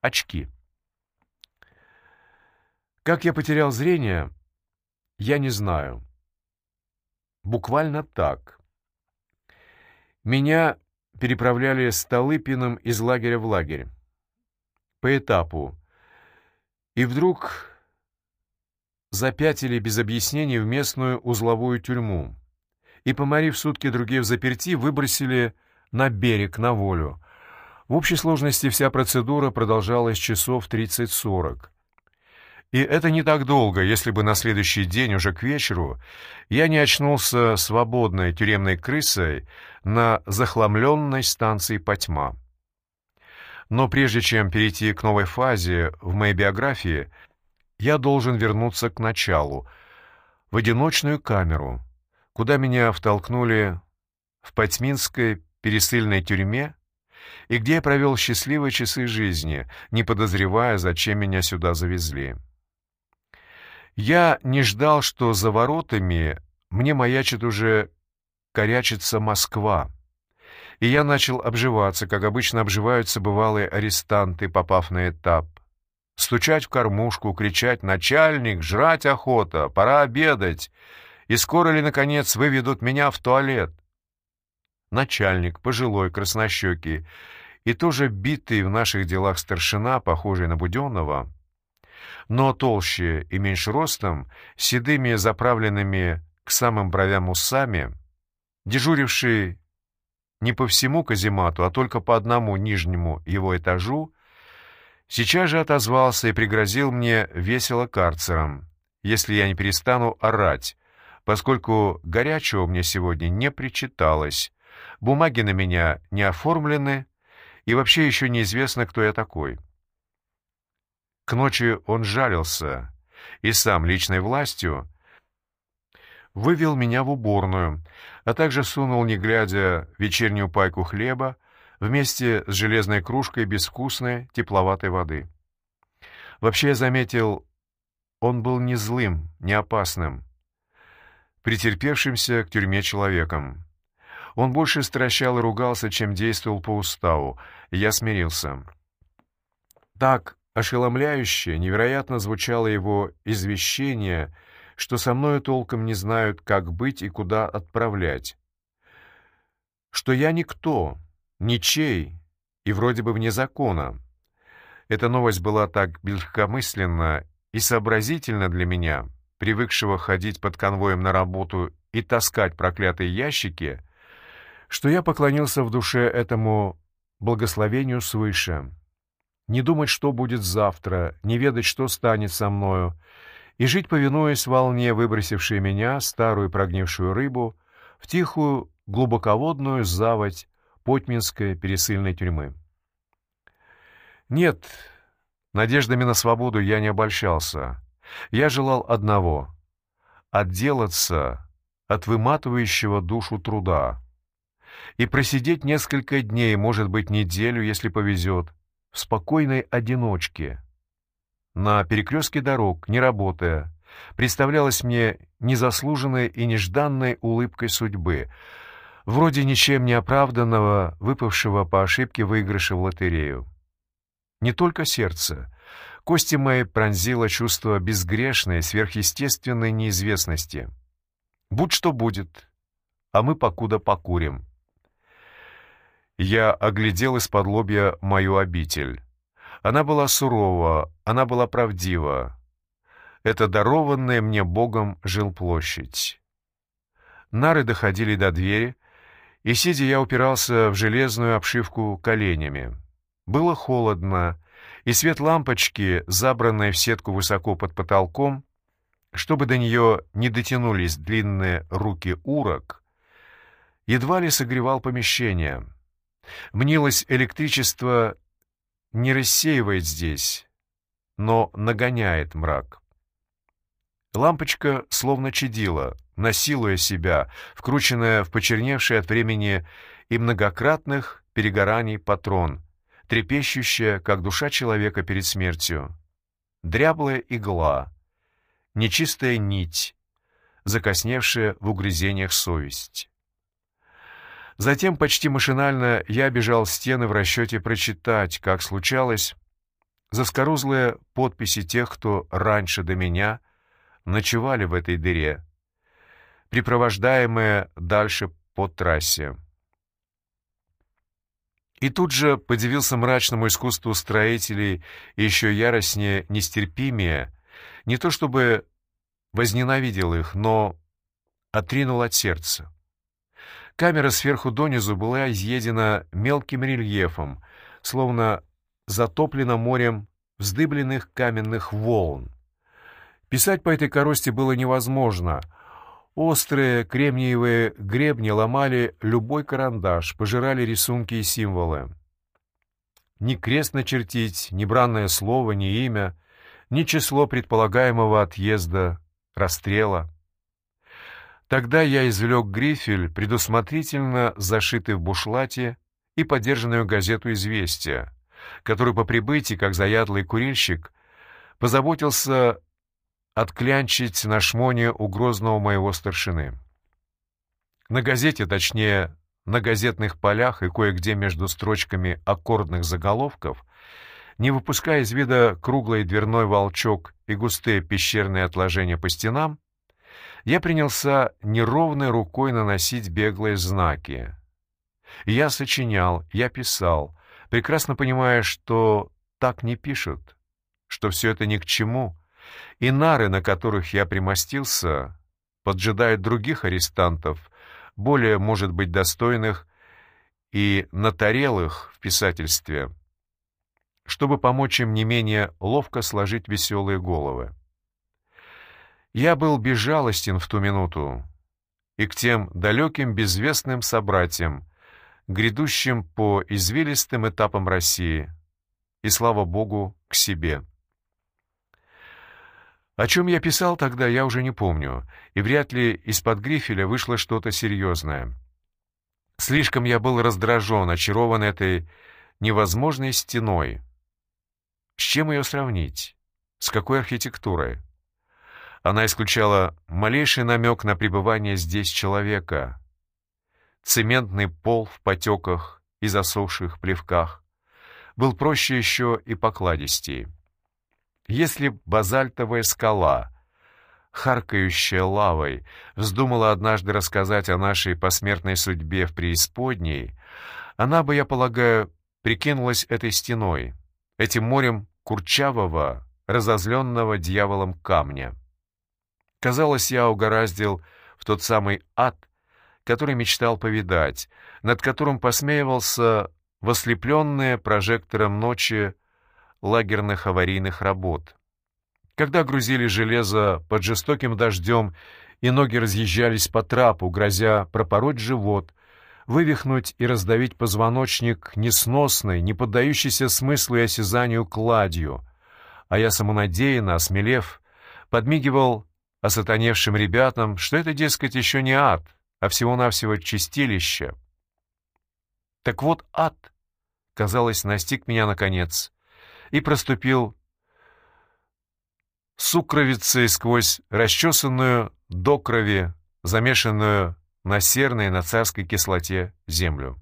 Очки. Как я потерял зрение, я не знаю. Буквально так. Меня переправляли с Толыпиным из лагеря в лагерь. По этапу. И вдруг запятили без объяснений в местную узловую тюрьму. И, поморив сутки другие в заперти, выбросили на берег, на волю. В общей сложности вся процедура продолжалась часов 30-40. И это не так долго, если бы на следующий день, уже к вечеру, я не очнулся свободной тюремной крысой на захламленной станции Потьма. Но прежде чем перейти к новой фазе в моей биографии, я должен вернуться к началу, в одиночную камеру, куда меня втолкнули в Потьминской пересыльной тюрьме и где я провел счастливые часы жизни, не подозревая, зачем меня сюда завезли. Я не ждал, что за воротами мне маячит уже корячится Москва, и я начал обживаться, как обычно обживаются бывалые арестанты, попав на этап. Стучать в кормушку, кричать «Начальник! Жрать охота! Пора обедать!» И скоро ли, наконец, выведут меня в туалет? Начальник, пожилой, краснощекий, и тоже битый в наших делах старшина, похожий на Буденного, но толще и меньше ростом, седыми заправленными к самым бровям усами, дежуривший не по всему каземату, а только по одному нижнему его этажу, сейчас же отозвался и пригрозил мне весело карцером, если я не перестану орать, поскольку горячего мне сегодня не причиталось, бумаги на меня не оформлены, и вообще еще неизвестно, кто я такой. К ночи он жалился и сам личной властью вывел меня в уборную, а также сунул, не глядя, вечернюю пайку хлеба вместе с железной кружкой безвкусной тепловатой воды. Вообще я заметил, он был не злым, не опасным, претерпевшимся к тюрьме человеком. Он больше стращал и ругался, чем действовал по уставу, я смирился. Так Ошеломляюще, невероятно звучало его извещение, что со мною толком не знают, как быть и куда отправлять. Что я никто, ничей и вроде бы вне закона. Эта новость была так легкомысленна и сообразительна для меня, привыкшего ходить под конвоем на работу и таскать проклятые ящики, что я поклонился в душе этому благословению свыше не думать, что будет завтра, не ведать, что станет со мною, и жить, повинуясь волне, выбросившей меня, старую прогнившую рыбу, в тихую глубоководную заводь Потьминской пересыльной тюрьмы. Нет, надеждами на свободу я не обольщался. Я желал одного — отделаться от выматывающего душу труда и просидеть несколько дней, может быть, неделю, если повезет, в спокойной одиночке, на перекрестке дорог, не работая, представлялась мне незаслуженной и нежданной улыбкой судьбы, вроде ничем не оправданного, выпавшего по ошибке выигрыша в лотерею. Не только сердце. Кости мои пронзило чувство безгрешной, сверхъестественной неизвестности. Будь что будет, а мы покуда покурим. Я оглядел из-под лобья мою обитель. Она была сурова, она была правдива. Это дарованная мне Богом жилплощадь. Нары доходили до двери, и, сидя, я упирался в железную обшивку коленями. Было холодно, и свет лампочки, забранной в сетку высоко под потолком, чтобы до нее не дотянулись длинные руки урок, едва ли согревал помещение — Мнилось, электричество не рассеивает здесь, но нагоняет мрак. Лампочка словно чадила, насилуя себя, вкрученная в почерневший от времени и многократных перегораний патрон, трепещущая, как душа человека перед смертью. Дряблая игла, нечистая нить, закосневшая в угрызениях совесть. Затем почти машинально я бежал стены в расчете прочитать, как случалось, заскорузлые подписи тех, кто раньше до меня ночевали в этой дыре, припровождаемые дальше по трассе. И тут же подивился мрачному искусству строителей еще яростнее, нестерпимее, не то чтобы возненавидел их, но отринул от сердца. Камера сверху донизу была изъедена мелким рельефом, словно затоплена морем вздыбленных каменных волн. Писать по этой коросте было невозможно. Острые кремниевые гребни ломали любой карандаш, пожирали рисунки и символы. Ни крест начертить, ни бранное слово, ни имя, ни число предполагаемого отъезда, расстрела — Тогда я извлек грифель, предусмотрительно зашитый в бушлате, и подержанную газету «Известия», который по прибытии, как заядлый курильщик, позаботился отклянчить на шмоне у грозного моего старшины. На газете, точнее, на газетных полях и кое-где между строчками аккордных заголовков, не выпуская из вида круглый дверной волчок и густые пещерные отложения по стенам, я принялся неровной рукой наносить беглые знаки. Я сочинял, я писал, прекрасно понимая, что так не пишут, что все это ни к чему, и нары, на которых я примостился, поджидают других арестантов, более, может быть, достойных и натарелых в писательстве, чтобы помочь им не менее ловко сложить веселые головы. Я был безжалостен в ту минуту и к тем далеким безвестным собратьям, грядущим по извилистым этапам России, и, слава Богу, к себе. О чем я писал тогда, я уже не помню, и вряд ли из-под грифеля вышло что-то серьезное. Слишком я был раздражен, очарован этой невозможной стеной. С чем ее сравнить? С какой архитектурой? Она исключала малейший намек на пребывание здесь человека. Цементный пол в потеках и засохших плевках был проще еще и покладистей. Если базальтовая скала, харкающая лавой, вздумала однажды рассказать о нашей посмертной судьбе в преисподней, она бы, я полагаю, прикинулась этой стеной, этим морем курчавого, разозленного дьяволом камня. Казалось, я угораздил в тот самый ад, который мечтал повидать, над которым посмеивался в ослепленные прожектором ночи лагерных аварийных работ. Когда грузили железо под жестоким дождем, и ноги разъезжались по трапу, грозя пропороть живот, вывихнуть и раздавить позвоночник несносной, не поддающейся смыслу и осязанию кладью, а я самонадеянно, осмелев, подмигивал осатаневшим ребятам, что это, дескать, еще не ад, а всего-навсего чистилище. Так вот ад, казалось, настиг меня наконец и проступил сукровицей сквозь расчесанную до крови, замешанную на серной, на царской кислоте землю.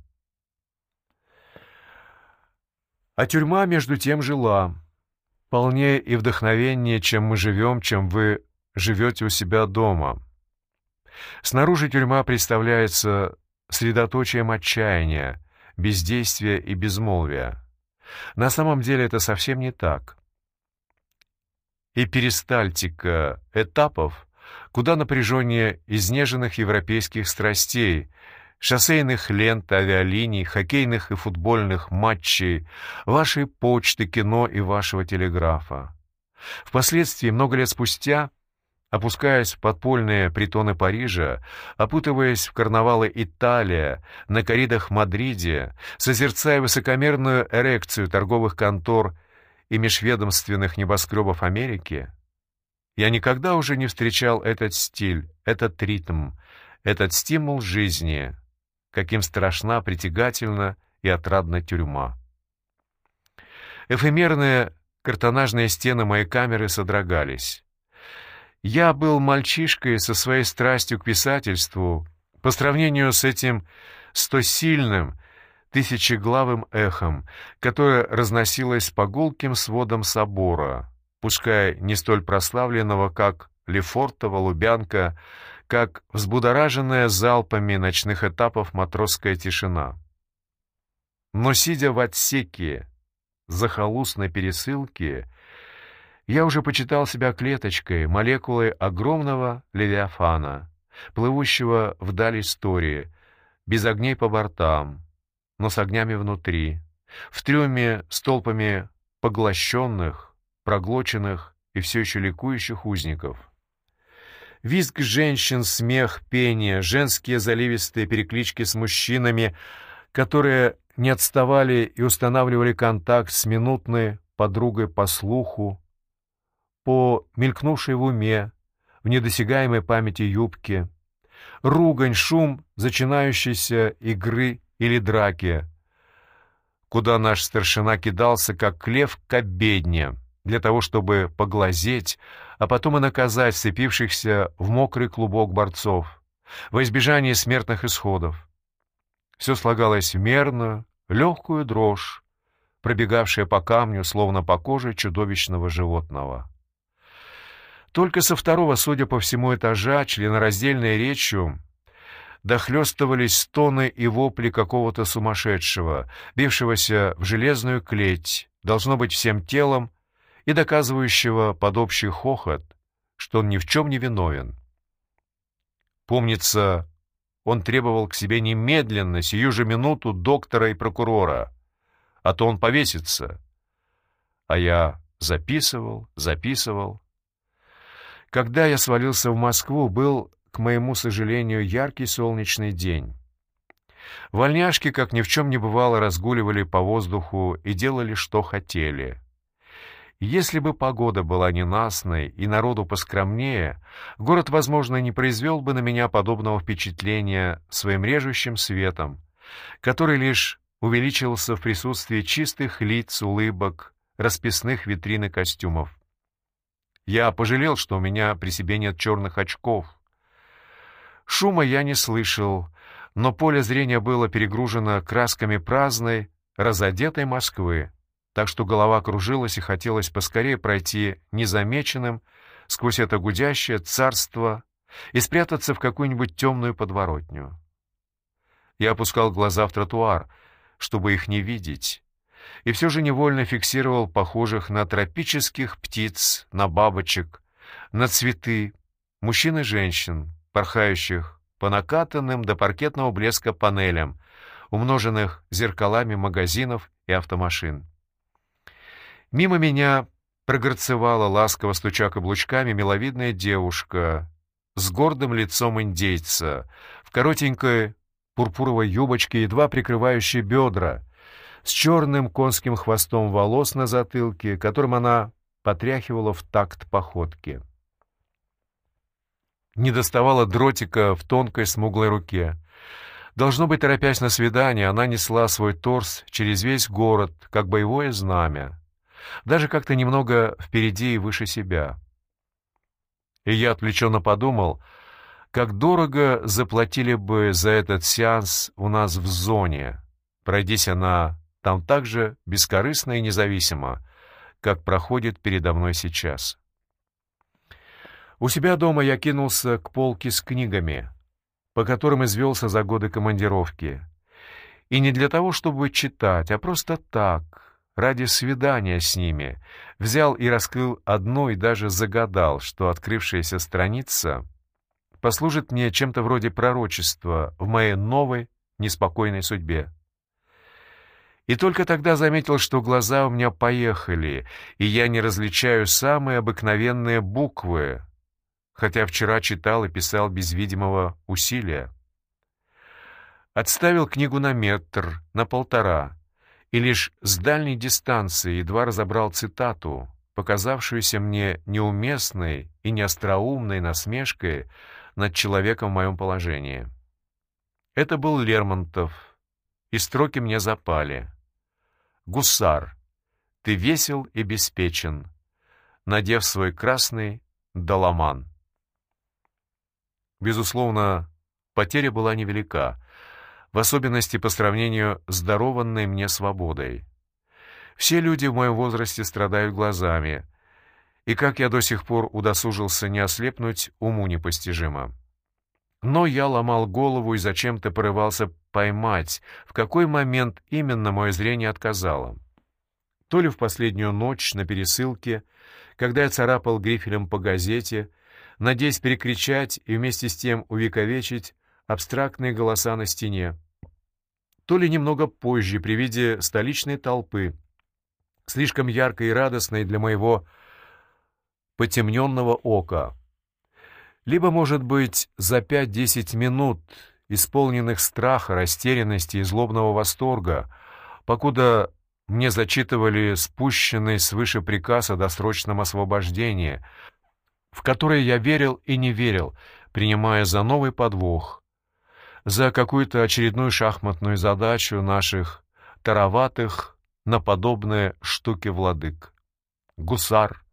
А тюрьма, между тем, жила. Полнее и вдохновеннее, чем мы живем, чем вы живете у себя дома. Снаружи тюрьма представляется средоточием отчаяния, бездействия и безмолвия. На самом деле это совсем не так. И перистальтика этапов, куда напряжение изнеженных европейских страстей, шоссейных лент, авиалиний, хоккейных и футбольных матчей, вашей почты, кино и вашего телеграфа. Впоследствии, много лет спустя, Опускаясь в подпольные притоны Парижа, опутываясь в карнавалы Италия, на коридах Мадриде, созерцая высокомерную эрекцию торговых контор и межведомственных небоскребов Америки, я никогда уже не встречал этот стиль, этот ритм, этот стимул жизни, каким страшна, притягательна и отрадна тюрьма. Эфемерные картонажные стены моей камеры содрогались. Я был мальчишкой со своей страстью к писательству, по сравнению с этим сто сильным, тысячеглавым эхом, которое разносилось по гулким сводам собора, пускай не столь прославленного, как Лефортово, Лубянка, как взбудораженная залпами ночных этапов матросская тишина. Но, сидя в отсеке захолустной пересылки, я уже почитал себя клеточкой, молекулой огромного левиафана, плывущего вдаль истории, без огней по бортам, но с огнями внутри, в трюме с толпами поглощенных, проглоченных и все еще ликующих узников. Визг женщин, смех, пение, женские заливистые переклички с мужчинами, которые не отставали и устанавливали контакт с минутной подругой по слуху, по мелькнувшей в уме, в недосягаемой памяти юбке, ругань, шум зачинающейся игры или драки, куда наш старшина кидался, как лев к обедне, для того, чтобы поглазеть, а потом и наказать сцепившихся в мокрый клубок борцов, во избежание смертных исходов. Все слагалось в мерную, легкую дрожь, пробегавшая по камню, словно по коже чудовищного животного. Только со второго, судя по всему, этажа, членораздельной речью, дохлестывались стоны и вопли какого-то сумасшедшего, бившегося в железную клеть, должно быть всем телом, и доказывающего под общий хохот, что он ни в чем не виновен. Помнится, он требовал к себе немедленно, сию же минуту, доктора и прокурора, а то он повесится. А я записывал, записывал. Когда я свалился в Москву, был, к моему сожалению, яркий солнечный день. Вольняшки, как ни в чем не бывало, разгуливали по воздуху и делали, что хотели. Если бы погода была ненастной и народу поскромнее, город, возможно, не произвел бы на меня подобного впечатления своим режущим светом, который лишь увеличился в присутствии чистых лиц, улыбок, расписных витрин и костюмов. Я пожалел, что у меня при себе нет черных очков. Шума я не слышал, но поле зрения было перегружено красками праздной, разодетой Москвы так что голова кружилась и хотелось поскорее пройти незамеченным сквозь это гудящее царство и спрятаться в какую-нибудь темную подворотню. Я опускал глаза в тротуар, чтобы их не видеть, и все же невольно фиксировал похожих на тропических птиц, на бабочек, на цветы, мужчин и женщин, порхающих по накатанным до паркетного блеска панелям, умноженных зеркалами магазинов и автомашин. Мимо меня прогорцевала, ласково стуча каблучками, миловидная девушка с гордым лицом индейца, в коротенькой пурпуровой юбочке, едва прикрывающей бедра, с черным конским хвостом волос на затылке, которым она потряхивала в такт походки. Не доставала дротика в тонкой смуглой руке. Должно быть, торопясь на свидание, она несла свой торс через весь город, как боевое знамя даже как-то немного впереди и выше себя. И я отвлеченно подумал, как дорого заплатили бы за этот сеанс у нас в зоне, пройдись она там так же бескорыстно и независимо, как проходит передо мной сейчас. У себя дома я кинулся к полке с книгами, по которым извелся за годы командировки. И не для того, чтобы читать, а просто так, ради свидания с ними, взял и раскрыл одну и даже загадал, что открывшаяся страница послужит мне чем-то вроде пророчества в моей новой, неспокойной судьбе. И только тогда заметил, что глаза у меня поехали, и я не различаю самые обыкновенные буквы, хотя вчера читал и писал без видимого усилия. Отставил книгу на метр, на полтора, и лишь с дальней дистанции едва разобрал цитату, показавшуюся мне неуместной и неостроумной насмешкой над человеком в моем положении. Это был Лермонтов, и строки мне запали. «Гусар, ты весел и беспечен, надев свой красный доломан». Безусловно, потеря была невелика — в особенности по сравнению с дарованной мне свободой. Все люди в моем возрасте страдают глазами, и как я до сих пор удосужился не ослепнуть, уму непостижимо. Но я ломал голову и зачем-то порывался поймать, в какой момент именно мое зрение отказало. То ли в последнюю ночь на пересылке, когда я царапал грифелем по газете, надеясь перекричать и вместе с тем увековечить абстрактные голоса на стене, то ли немного позже при виде столичной толпы, слишком яркой и радостной для моего потемненного ока. Либо, может быть, за пять-десять минут, исполненных страха, растерянности и злобного восторга, покуда мне зачитывали спущенный свыше приказ о досрочном освобождении, в который я верил и не верил, принимая за новый подвох, за какую-то очередную шахматную задачу наших тароватых на подобные штуки владык. Гусар,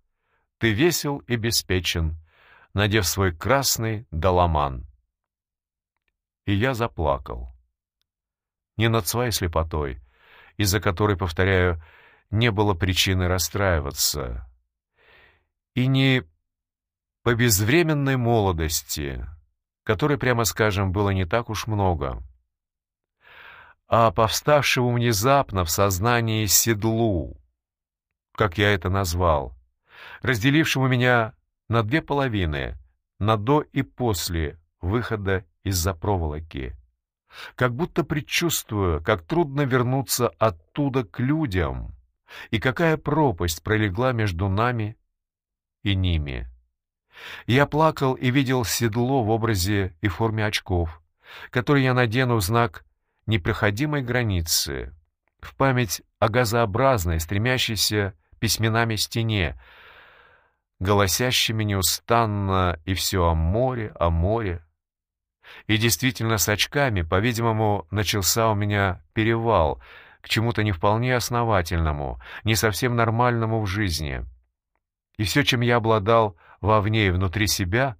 ты весел и беспечен, надев свой красный доломан. И я заплакал. Не над своей слепотой, из-за которой, повторяю, не было причины расстраиваться, и не по безвременной молодости, которой, прямо скажем, было не так уж много, а повставшему внезапно в сознании седлу, как я это назвал, разделившему меня на две половины, на до и после выхода из-за проволоки. Как будто предчувствуя, как трудно вернуться оттуда к людям, и какая пропасть пролегла между нами и ними. Я плакал и видел седло в образе и форме очков, которые я надену в знак непроходимой границы, в память о газообразной, стремящейся письменами стене, голосящими неустанно и все о море, о море. И действительно с очками, по-видимому, начался у меня перевал к чему-то не вполне основательному, не совсем нормальному в жизни. И все, чем я обладал вовне и внутри себя,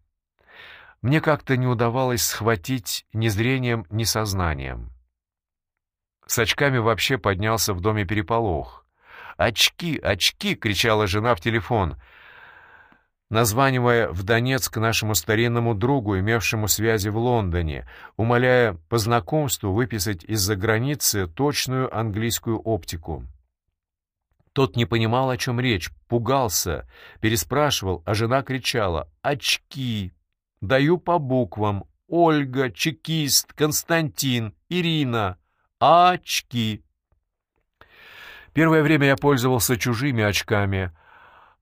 мне как-то не удавалось схватить ни зрением, ни сознанием. С очками вообще поднялся в доме переполох. «Очки, очки!» — кричала жена в телефон, названивая в Донецк нашему старинному другу, имевшему связи в Лондоне, умоляя по знакомству выписать из-за границы точную английскую оптику. Тот не понимал, о чем речь, пугался, переспрашивал, а жена кричала «Очки! Даю по буквам! Ольга, чекист, Константин, Ирина! Очки!» Первое время я пользовался чужими очками,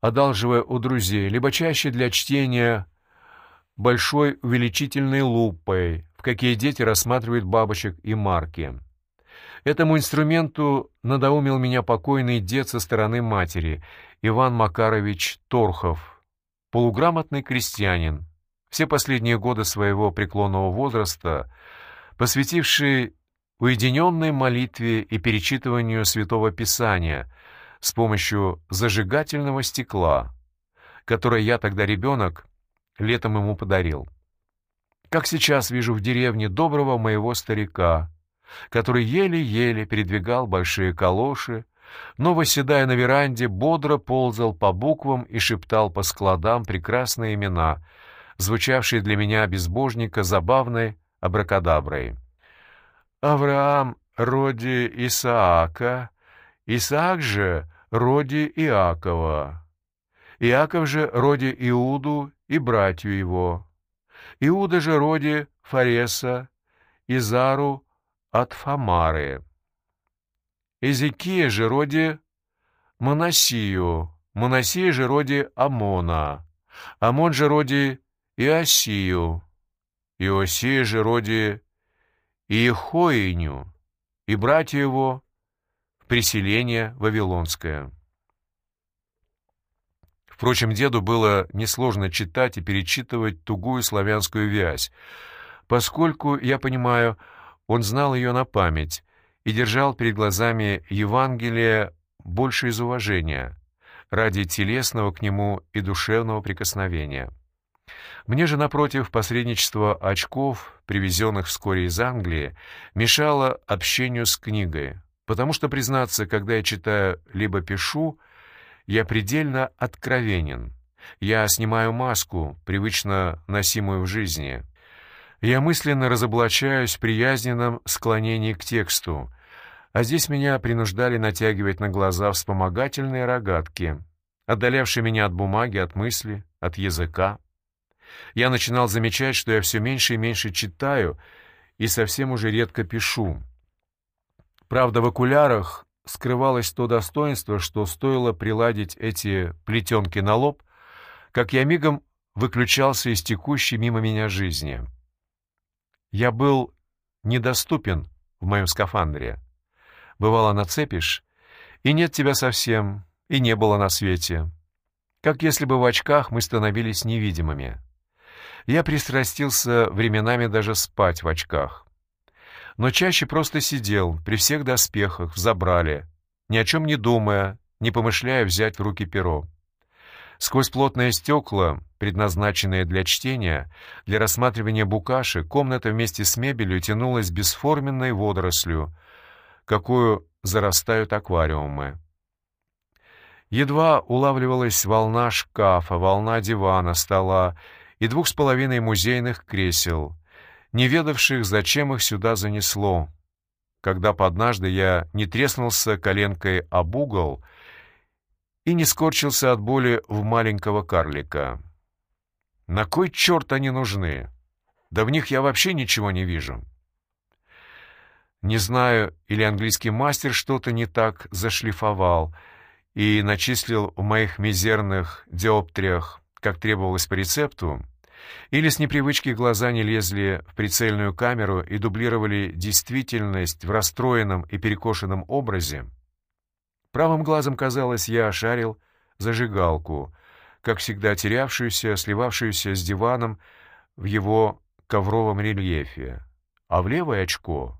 одалживая у друзей, либо чаще для чтения большой увеличительной лупой, в какие дети рассматривают бабочек и марки. Этому инструменту надоумил меня покойный дед со стороны матери, Иван Макарович Торхов, полуграмотный крестьянин, все последние годы своего преклонного возраста, посвятивший уединенной молитве и перечитыванию Святого Писания с помощью зажигательного стекла, которое я тогда ребенок летом ему подарил. Как сейчас вижу в деревне доброго моего старика, который еле-еле передвигал большие калоши, но, восседая на веранде, бодро ползал по буквам и шептал по складам прекрасные имена, звучавшие для меня безбожника забавной абракадаброй. «Авраам роди Исаака, Исаак же роди Иакова, Иаков же роди Иуду и братью его, Иуда же роди Фареса, Изару от Фамары. Эзекия же роди Моносию, Моносия же роди Амона, Амон же роди Иосию, Иосия же роди Иехоиню, и братья его преселение Вавилонское. Впрочем, деду было несложно читать и перечитывать тугую славянскую вязь, поскольку, я понимаю, он знал ее на память и держал перед глазами Евангелие больше из уважения, ради телесного к нему и душевного прикосновения. Мне же, напротив, посредничество очков, привезенных вскоре из Англии, мешало общению с книгой, потому что, признаться, когда я читаю либо пишу, я предельно откровенен. Я снимаю маску, привычно носимую в жизни. Я мысленно разоблачаюсь в приязненном склонении к тексту, а здесь меня принуждали натягивать на глаза вспомогательные рогатки, отдалявшие меня от бумаги, от мысли, от языка. Я начинал замечать, что я все меньше и меньше читаю и совсем уже редко пишу. Правда, в окулярах скрывалось то достоинство, что стоило приладить эти плетенки на лоб, как я мигом выключался из текущей мимо меня жизни. Я был недоступен в моем скафандре. Бывало, нацепишь, и нет тебя совсем, и не было на свете. Как если бы в очках мы становились невидимыми. Я пристрастился временами даже спать в очках. Но чаще просто сидел, при всех доспехах, в забрале, ни о чем не думая, не помышляя взять в руки перо. Сквозь плотные стекла, предназначенные для чтения, для рассматривания букашек, комната вместе с мебелью тянулась бесформенной водорослью, какую зарастают аквариумы. Едва улавливалась волна шкафа, волна дивана, стола и двух с половиной музейных кресел, не ведавших, зачем их сюда занесло, когда однажды я не треснулся коленкой об угол и не скорчился от боли в маленького карлика. На кой черт они нужны? Да в них я вообще ничего не вижу. Не знаю, или английский мастер что-то не так зашлифовал и начислил в моих мизерных диоптриях, как требовалось по рецепту, или с непривычки глаза не лезли в прицельную камеру и дублировали действительность в расстроенном и перекошенном образе, Правым глазом, казалось, я ошарил зажигалку, как всегда терявшуюся, сливавшуюся с диваном в его ковровом рельефе, а в левое очко.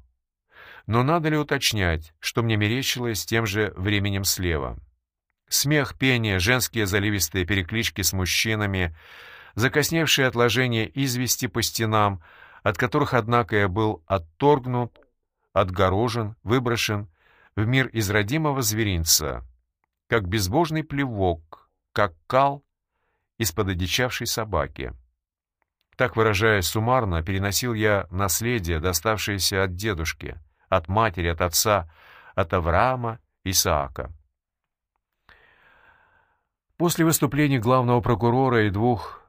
Но надо ли уточнять, что мне мерещилось тем же временем слева? Смех, пение, женские заливистые переклички с мужчинами, закосневшие отложения извести по стенам, от которых, однако, я был отторгнут, отгорожен, выброшен, в мир из родимого зверинца, как безбожный плевок, как кал из-под одичавшей собаки. Так, выражаясь суммарно, переносил я наследие, доставшееся от дедушки, от матери, от отца, от Авраама, Исаака. После выступлений главного прокурора и двух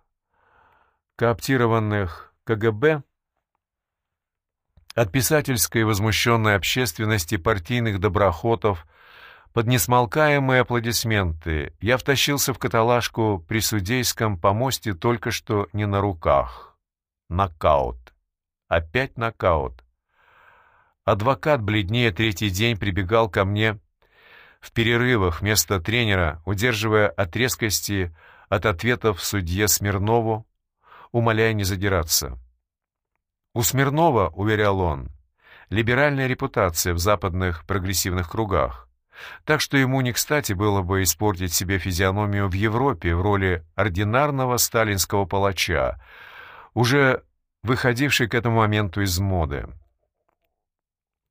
кооптированных КГБ от писательской возмущенной общественности партийных доброхотов под несмолкаемые аплодисменты я втащился в каталажку при судейском помосте только что не на руках. Нокаут. Опять нокаут. Адвокат бледнее третий день прибегал ко мне в перерывах вместо тренера, удерживая от резкости от ответов судье Смирнову, умоляя не задираться. У Смирнова, уверял он, либеральная репутация в западных прогрессивных кругах, так что ему не кстати было бы испортить себе физиономию в Европе в роли ординарного сталинского палача, уже выходивший к этому моменту из моды.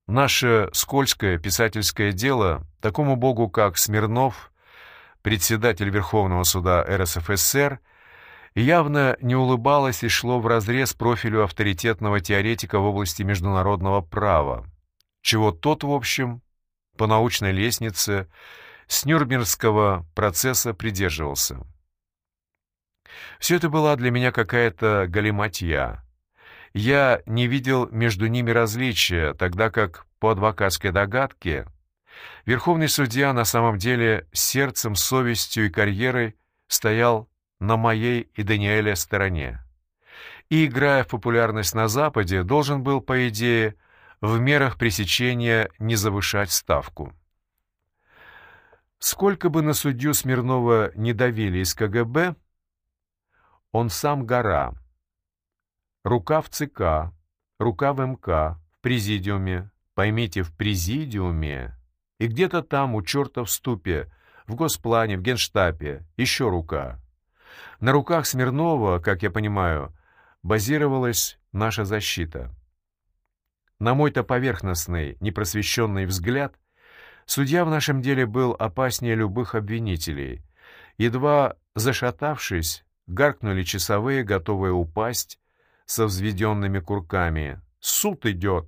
Наше скользкое писательское дело такому богу, как Смирнов, председатель Верховного суда РСФСР, явно не улыбалось и шло вразрез профилю авторитетного теоретика в области международного права, чего тот, в общем, по научной лестнице с Нюрнбергского процесса придерживался. Все это была для меня какая-то галиматья. Я не видел между ними различия, тогда как по адвокатской догадке Верховный судья на самом деле сердцем, совестью и карьерой стоял на моей и Даниэля стороне. И, играя в популярность на Западе, должен был, по идее, в мерах пресечения не завышать ставку. Сколько бы на судью Смирнова не давили из КГБ, он сам гора. Рука в ЦК, рука в МК, в президиуме, поймите, в президиуме, и где-то там, у черта в ступе, в Госплане, в Генштабе, еще рука. На руках Смирнова, как я понимаю, базировалась наша защита. На мой-то поверхностный, непросвещенный взгляд, судья в нашем деле был опаснее любых обвинителей. Едва зашатавшись, гаркнули часовые, готовые упасть со взведенными курками. «Суд идет!»